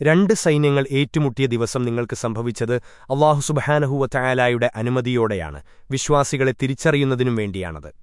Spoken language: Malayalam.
രണ്ട് സൈന്യങ്ങൾ ഏറ്റുമുട്ടിയ ദിവസം നിങ്ങൾക്ക് സംഭവിച്ചത് അള്ളാഹു സുബഹാനഹുവ ചായാലായുടെ അനുമതിയോടെയാണ്. വിശ്വാസികളെ തിരിച്ചറിയുന്നതിനും വേണ്ടിയാണത്.